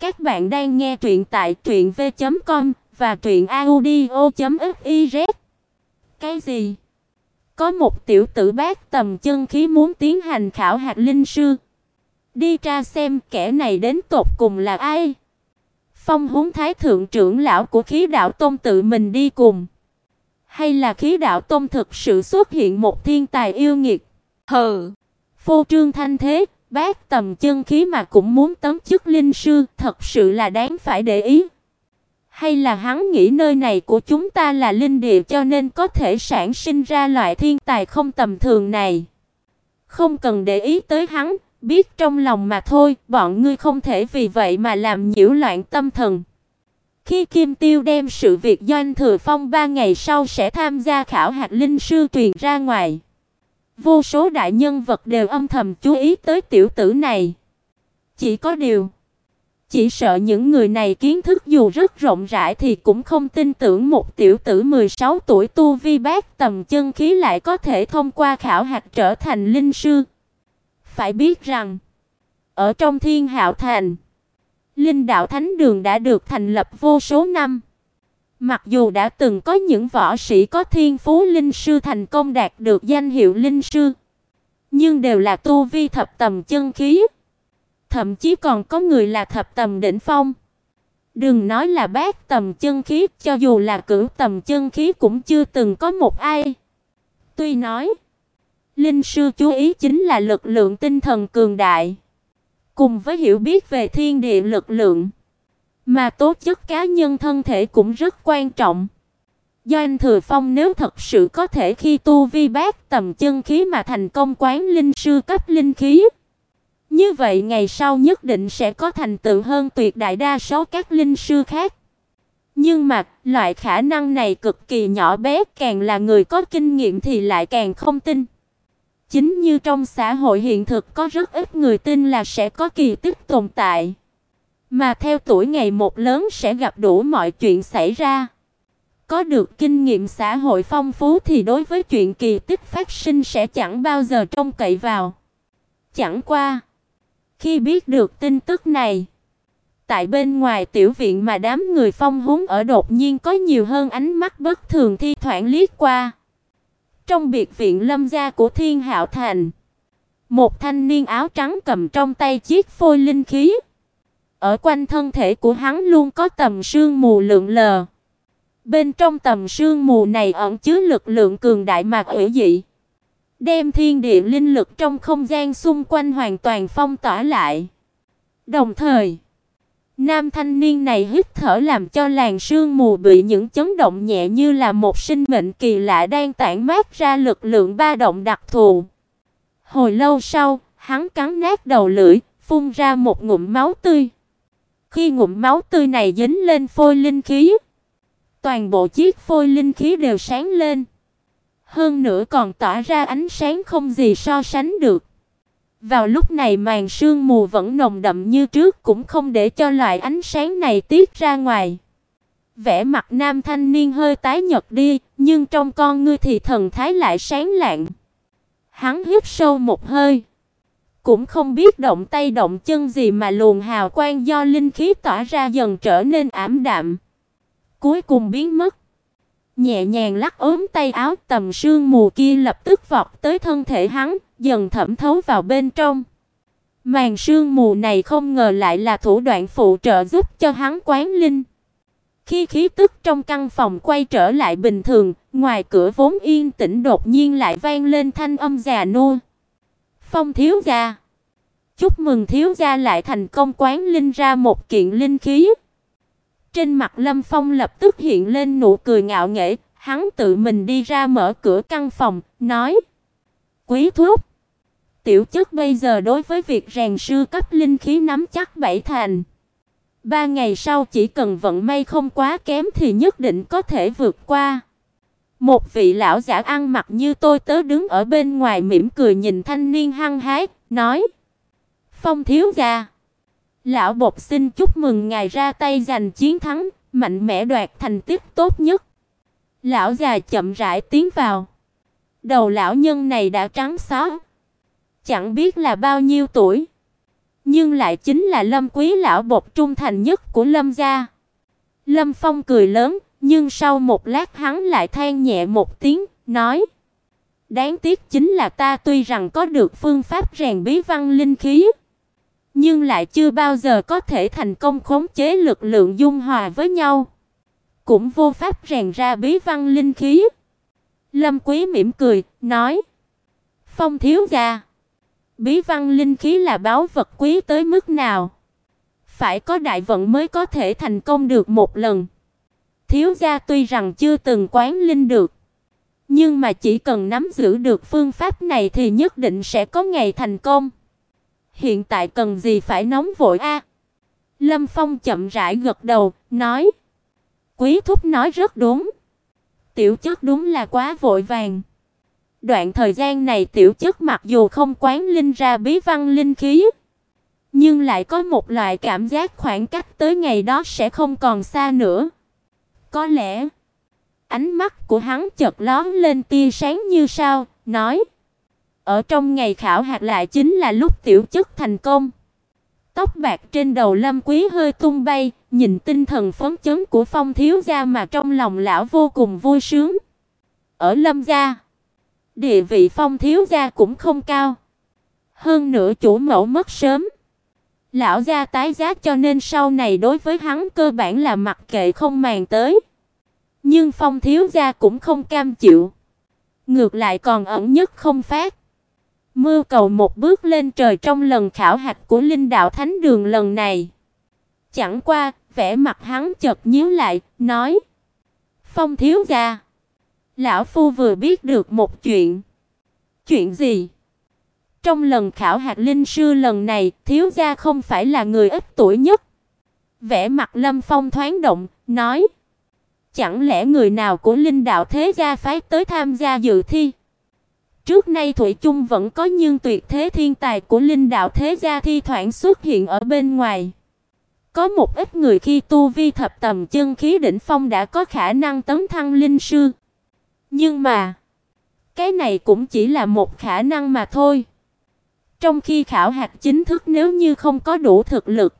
Các bạn đang nghe truyện tại truyệnv.com và truyệnaudio.fiz. Cái gì? Có một tiểu tử bác tầm chân khí muốn tiến hành khảo hạt linh sư. Đi tra xem kẻ này đến tột cùng là ai. Phong huống Thái thượng trưởng lão của Khí đạo Tôn tự mình đi cùng, hay là Khí đạo Tôn thực sự xuất hiện một thiên tài yêu nghiệt? Hừ. Phô trương thanh thế, bác tầm chân khí mà cũng muốn tấm chức linh sư, thật sự là đáng phải để ý. Hay là hắn nghĩ nơi này của chúng ta là linh địa cho nên có thể sản sinh ra loại thiên tài không tầm thường này. Không cần để ý tới hắn, biết trong lòng mà thôi, bọn ngươi không thể vì vậy mà làm nhiễu loạn tâm thần. Khi Kim Tiêu đem sự việc Doanh Thừa Phong ba ngày sau sẽ tham gia khảo hạt linh sư truyền ra ngoài, vô số đại nhân vật đều âm thầm chú ý tới tiểu tử này. Chỉ có điều, chỉ sợ những người này kiến thức dù rất rộng rãi thì cũng không tin tưởng một tiểu tử 16 tuổi tu vi bát tầm chân khí lại có thể thông qua khảo hạt trở thành linh sư. Phải biết rằng, ở trong Thiên Hạo Thành, Linh đạo thánh đường đã được thành lập vô số năm. Mặc dù đã từng có những võ sĩ có thiên phú linh sư thành công đạt được danh hiệu linh sư, nhưng đều là tu vi thập tầm chân khí, thậm chí còn có người là thập tầm đỉnh phong. Đừng nói là bát tầm chân khí, cho dù là cửu tầm chân khí cũng chưa từng có một ai. Tuy nói, linh sư chú ý chính là lực lượng tinh thần cường đại, cùng với hiểu biết về thiên địa lực lượng, mà tố chất cá nhân thân thể cũng rất quan trọng. Do anh Thừa Phong nếu thật sự có thể khi tu vi bát tầm chân khí mà thành công quán linh sư cấp linh khí, như vậy ngày sau nhất định sẽ có thành tựu hơn tuyệt đại đa số các linh sư khác. Nhưng mà, loại khả năng này cực kỳ nhỏ bé, càng là người có kinh nghiệm thì lại càng không tin. Chính như trong xã hội hiện thực có rất ít người tin là sẽ có kỳ tích tồn tại. Mà theo tuổi ngày một lớn sẽ gặp đủ mọi chuyện xảy ra. Có được kinh nghiệm xã hội phong phú thì đối với chuyện kỳ tích phát sinh sẽ chẳng bao giờ trông cậy vào. Chẳng qua, khi biết được tin tức này, tại bên ngoài tiểu viện mà đám người phong húng ở đột nhiên có nhiều hơn ánh mắt bất thường thi thoảng liếc qua. Trong biệt viện lâm gia của Thiên Hạo Thành, một thanh niên áo trắng cầm trong tay chiếc phôi linh khí. Ở quanh thân thể của hắn luôn có tầm sương mù lượn lờ. Bên trong tầm sương mù này ẩn chứa lực lượng cường đại mà hủy dị, đem thiên địa linh lực trong không gian xung quanh hoàn toàn phong tỏa lại. Đồng thời, nam thanh niên này hít thở làm cho làn sương mù bị những chấn động nhẹ như là một sinh mệnh kỳ lạ đang tản mát ra lực lượng ba động đặc thù. Hồi lâu sau, hắn cắn nát đầu lưỡi, phun ra một ngụm máu tươi. Khi ngụm máu tươi này dính lên phôi linh khí, toàn bộ chiếc phôi linh khí đều sáng lên. Hơn nữa còn tỏa ra ánh sáng không gì so sánh được. Vào lúc này màn sương mù vẫn nồng đậm như trước cũng không để cho loại ánh sáng này tiết ra ngoài. Vẻ mặt nam thanh niên hơi tái nhợt đi, nhưng trong con ngươi thì thần thái lại sáng lạng. Hắn hít sâu một hơi, cũng không biết động tay động chân gì mà luồng hào quang do linh khí tỏa ra dần trở nên ảm đạm, cuối cùng biến mất. Nhẹ nhàng lắc ốm tay áo, tầm sương mù kia lập tức vọt tới thân thể hắn, dần thẩm thấu vào bên trong. Màn sương mù này không ngờ lại là thủ đoạn phụ trợ giúp cho hắn quán linh. Khi khí tức trong căn phòng quay trở lại bình thường, ngoài cửa vốn yên tĩnh đột nhiên lại vang lên thanh âm già nua. Phong thiếu gia, chúc mừng thiếu gia lại thành công quán linh ra một kiện linh khí. Trên mặt Lâm Phong lập tức hiện lên nụ cười ngạo nghễ, hắn tự mình đi ra mở cửa căn phòng, nói: "Quý thúc, tiểu chất bây giờ đối với việc rèn sư cấp linh khí nắm chắc bảy thành. Ba ngày sau chỉ cần vận may không quá kém thì nhất định có thể vượt qua." Một vị lão giả ăn mặc như tôi tớ đứng ở bên ngoài mỉm cười nhìn thanh niên hăng hái, nói: "Phong thiếu gia, lão bột xin chúc mừng ngài ra tay giành chiến thắng, mạnh mẽ đoạt thành tích tốt nhất." Lão già chậm rãi tiến vào. Đầu lão nhân này đã trắng xóa, chẳng biết là bao nhiêu tuổi, nhưng lại chính là Lâm Quý lão bột trung thành nhất của Lâm gia. Lâm Phong cười lớn, nhưng sau một lát hắn lại than nhẹ một tiếng, nói: Đáng tiếc chính là ta tuy rằng có được phương pháp rèn bí văn linh khí, nhưng lại chưa bao giờ có thể thành công khống chế lực lượng dung hòa với nhau, cũng vô pháp rèn ra bí văn linh khí. Lâm Quý mỉm cười, nói: "Phong thiếu gia, bí văn linh khí là báu vật quý tới mức nào, phải có đại vận mới có thể thành công được một lần. Thiếu gia tuy rằng chưa từng quán linh được, nhưng mà chỉ cần nắm giữ được phương pháp này thì nhất định sẽ có ngày thành công. Hiện tại cần gì phải nóng vội a?" Lâm Phong chậm rãi gật đầu, nói: "Quý thúc nói rất đúng. Tiểu chất đúng là quá vội vàng." Đoạn thời gian này tiểu chất mặc dù không quán linh ra bí văn linh khí, nhưng lại có một loại cảm giác khoảng cách tới ngày đó sẽ không còn xa nữa. Có lẽ Ánh mắt của hắn chợt lóe lên tia sáng như sao, nói: "Ở trong ngày khảo hạt lại chính là lúc tiểu chức thành công." Tóc bạc trên đầu Lâm Quý hơi tung bay, nhìn tinh thần phấn chấn của Phong thiếu gia mà trong lòng lão vô cùng vui sướng. Ở Lâm gia, địa vị Phong thiếu gia cũng không cao. Hơn nữa chủ mẫu mất sớm. Lão gia tái giá cho nên sau này đối với hắn cơ bản là mặc kệ không màng tới. Nhưng Phong thiếu gia cũng không cam chịu, ngược lại còn ẩn nhất không phát. Mưu cầu một bước lên trời trong lần khảo hạch của Linh đạo Thánh đường lần này. Chẳng qua, vẻ mặt hắn chợt nhíu lại, nói: "Phong thiếu gia, lão phu vừa biết được một chuyện." "Chuyện gì?" Trong lần khảo hạt linh sư lần này, thiếu gia không phải là người ít tuổi nhất. Vẻ mặt Lâm Phong thoáng động, nói: Chẳng lẽ người nào của linh đạo thế gia phái tới tham gia dự thi? Trước nay Thủy chung vẫn có nhưng tuyệt thế thiên tài của linh đạo thế gia thi thoảng xuất hiện ở bên ngoài. Có một ít người khi tu vi thập tầm chân khí đỉnh phong đã có khả năng tấn thăng linh sư. Nhưng mà, cái này cũng chỉ là một khả năng mà thôi. Trong khi khảo hạch chính thức nếu như không có đủ thực lực,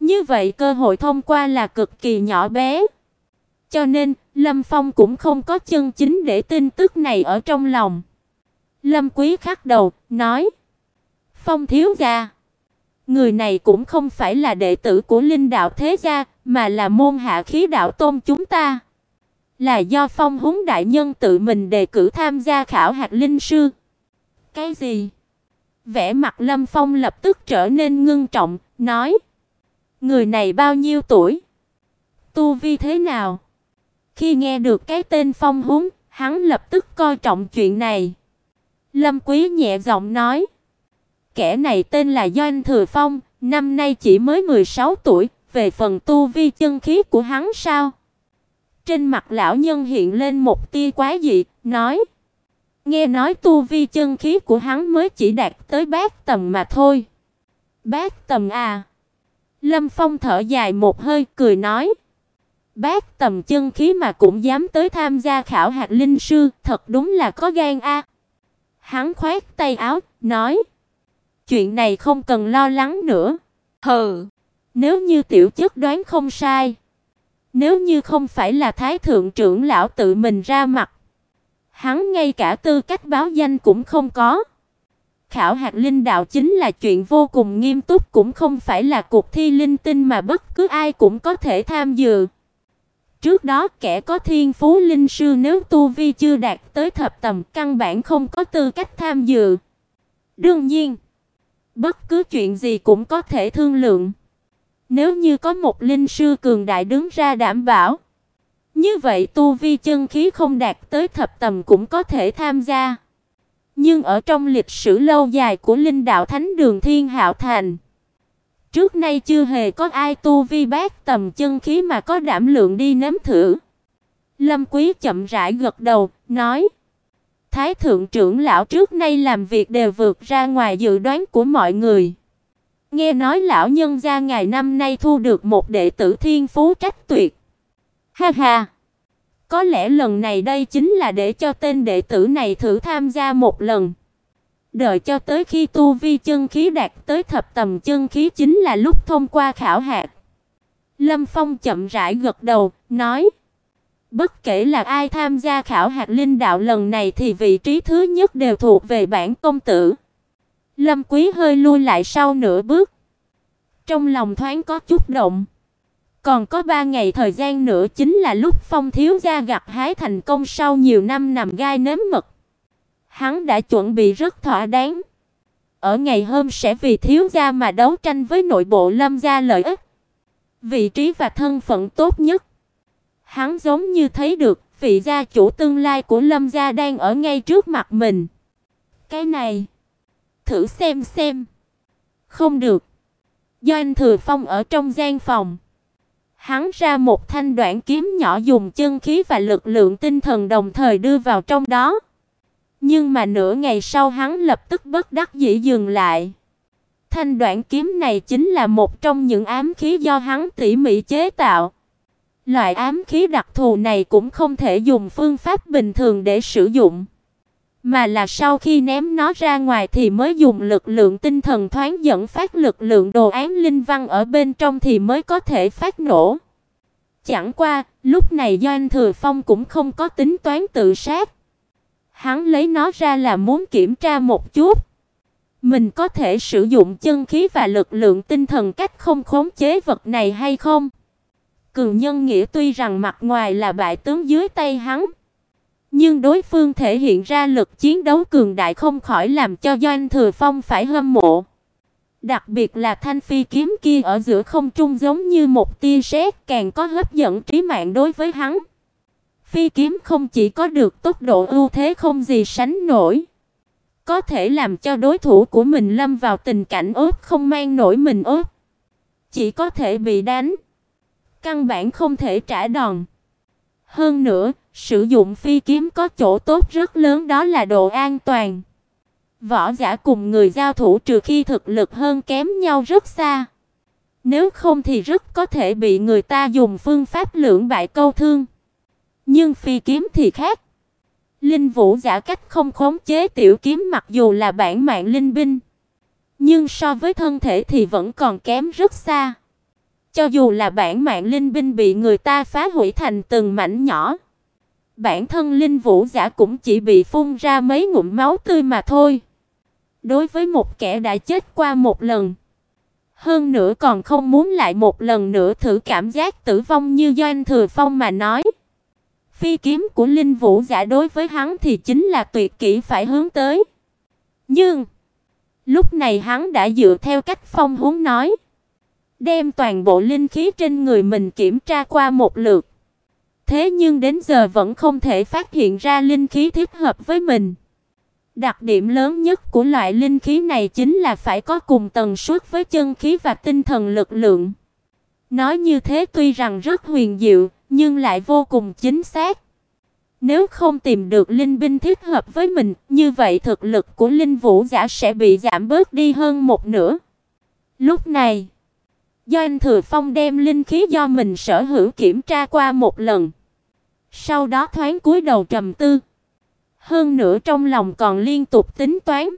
như vậy cơ hội thông qua là cực kỳ nhỏ bé. Cho nên, Lâm Phong cũng không có chân chính để tin tức này ở trong lòng. Lâm Quý khắc đầu, nói: "Phong thiếu gia, người này cũng không phải là đệ tử của Linh đạo thế gia, mà là môn hạ khí đạo tôn chúng ta, là do Phong Húng đại nhân tự mình đề cử tham gia khảo hạt linh sư." "Cái gì?" Vẻ mặt Lâm Phong lập tức trở nên ngưng trọng, nói: "Người này bao nhiêu tuổi? Tu vi thế nào?" Khi nghe được cái tên Phong Húng, hắn lập tức coi trọng chuyện này. Lâm Quý nhẹ giọng nói: "Kẻ này tên là Doanh Thừa Phong, năm nay chỉ mới 16 tuổi, về phần tu vi chân khí của hắn sao?" Trên mặt lão nhân hiện lên một tia quái dị, nói: "Nghe nói tu vi chân khí của hắn mới chỉ đạt tới bát tầm mà thôi." "Bát tầm à?" Lâm Phong thở dài một hơi, cười nói: Bác tầm chân khí mà cũng dám tới tham gia khảo hạt linh sư, thật đúng là có gan a. Hắn khoát tay áo, nói: "Chuyện này không cần lo lắng nữa." Hừ, nếu như tiểu chất đoán không sai, nếu như không phải là thái thượng trưởng lão tự mình ra mặt, hắn ngay cả tư cách báo danh cũng không có. Khảo hạt linh đạo chính là chuyện vô cùng nghiêm túc cũng không phải là cuộc thi linh tinh mà bất cứ ai cũng có thể tham dự. Trước đó kẻ có thiên phú linh sư nếu tu vi chưa đạt tới thập tầm căn bản không có tư cách tham dự. Đương nhiên, bất cứ chuyện gì cũng có thể thương lượng. Nếu như có một linh sư cường đại đứng ra đảm bảo, như vậy tu vi chân khí không đạt tới thập tầm cũng có thể tham gia. Nhưng ở trong lịch sử lâu dài của linh đạo thánh đường Thiên Hạo Thành, Trước nay chưa hề có ai tu vi bát tầm chân khí mà có đảm lượng đi nếm thử. Lâm Quý chậm rãi gật đầu, nói: Thái thượng trưởng lão trước nay làm việc đều vượt ra ngoài dự đoán của mọi người. Nghe nói lão nhân gia ngày năm nay thu được một đệ tử thiên phú trách tuyệt. Ha ha. Có lẽ lần này đây chính là để cho tên đệ tử này thử tham gia một lần. Đợi cho tới khi tu vi chân khí đạt tới thập tầm chân khí chính là lúc thông qua khảo hạt. Lâm Phong chậm rãi gật đầu, nói: Bất kể là ai tham gia khảo hạt linh đạo lần này thì vị trí thứ nhất đều thuộc về bản công tử. Lâm Quý hơi lui lại sau nửa bước. Trong lòng thoáng có chút động. Còn có ba ngày thời gian nữa chính là lúc Phong thiếu gia gặt hái thành công sau nhiều năm nằm gai nếm mật. Hắn đã chuẩn bị rất thỏa đáng. Ở ngày hôm sẽ vì thiếu gia mà đấu tranh với nội bộ Lâm gia lợi ích. Vị trí và thân phận tốt nhất. Hắn giống như thấy được vị gia chủ tương lai của Lâm gia đang ở ngay trước mặt mình. Cái này, thử xem xem. Không được. do anh Thừa Phong ở trong gian phòng. Hắn ra một thanh đoạn kiếm nhỏ dùng chân khí và lực lượng tinh thần đồng thời đưa vào trong đó. Nhưng mà nửa ngày sau hắn lập tức bất đắc dĩ dừng lại. Thanh đoạn kiếm này chính là một trong những ám khí do hắn tỉ mỉ chế tạo. Loại ám khí đặc thù này cũng không thể dùng phương pháp bình thường để sử dụng, mà là sau khi ném nó ra ngoài thì mới dùng lực lượng tinh thần thoáng dẫn phát lực lượng đồ án linh văn ở bên trong thì mới có thể phát nổ. Chẳng qua, lúc này Doanh Thừa Phong cũng không có tính toán tự sát. Hắn lấy nó ra là muốn kiểm tra một chút. Mình có thể sử dụng chân khí và lực lượng tinh thần cách không khống chế vật này hay không? Cường Nhân Nghĩa tuy rằng mặt ngoài là bại tướng dưới tay hắn, nhưng đối phương thể hiện ra lực chiến đấu cường đại không khỏi làm cho Doanh Thừa Phong phải hâm mộ. Đặc biệt là thanh phi kiếm kia ở giữa không trung giống như một tia sét, càng có hấp dẫn trí mạng đối với hắn. Phi kiếm không chỉ có được tốc độ ưu thế không gì sánh nổi, có thể làm cho đối thủ của mình lâm vào tình cảnh ốp không mang nổi mình ốp, chỉ có thể bị đánh căn bản không thể trả đòn. Hơn nữa, sử dụng phi kiếm có chỗ tốt rất lớn đó là độ an toàn. Võ giả cùng người giao thủ trừ khi thực lực hơn kém nhau rất xa. Nếu không thì rất có thể bị người ta dùng phương pháp lưỡng bại câu thương. Nhưng phi kiếm thì khác. Linh vũ giả cách không khống chế tiểu kiếm mặc dù là bản mạng linh binh, nhưng so với thân thể thì vẫn còn kém rất xa. Cho dù là bản mạng linh binh bị người ta phá hủy thành từng mảnh nhỏ, bản thân linh vũ giả cũng chỉ bị phun ra mấy ngụm máu tươi mà thôi. Đối với một kẻ đã chết qua một lần, hơn nữa còn không muốn lại một lần nữa thử cảm giác tử vong như Doanh Thừa Phong mà nói, phi kiếm của linh vũ giả đối với hắn thì chính là tuyệt kỹ phải hướng tới. Nhưng lúc này hắn đã dựa theo cách phong huống nói, đem toàn bộ linh khí trên người mình kiểm tra qua một lượt. Thế nhưng đến giờ vẫn không thể phát hiện ra linh khí thích hợp với mình. Đặc điểm lớn nhất của loại linh khí này chính là phải có cùng tần suất với chân khí và tinh thần lực lượng. Nói như thế tuy rằng rất huyền diệu, nhưng lại vô cùng chính xác. Nếu không tìm được linh binh thích hợp với mình, như vậy thực lực của linh vũ giả sẽ bị giảm bớt đi hơn một nửa. Lúc này, Doanh Thừa Phong đem linh khí do mình sở hữu kiểm tra qua một lần. Sau đó thoáng cúi đầu trầm tư. Hơn nữa trong lòng còn liên tục tính toán.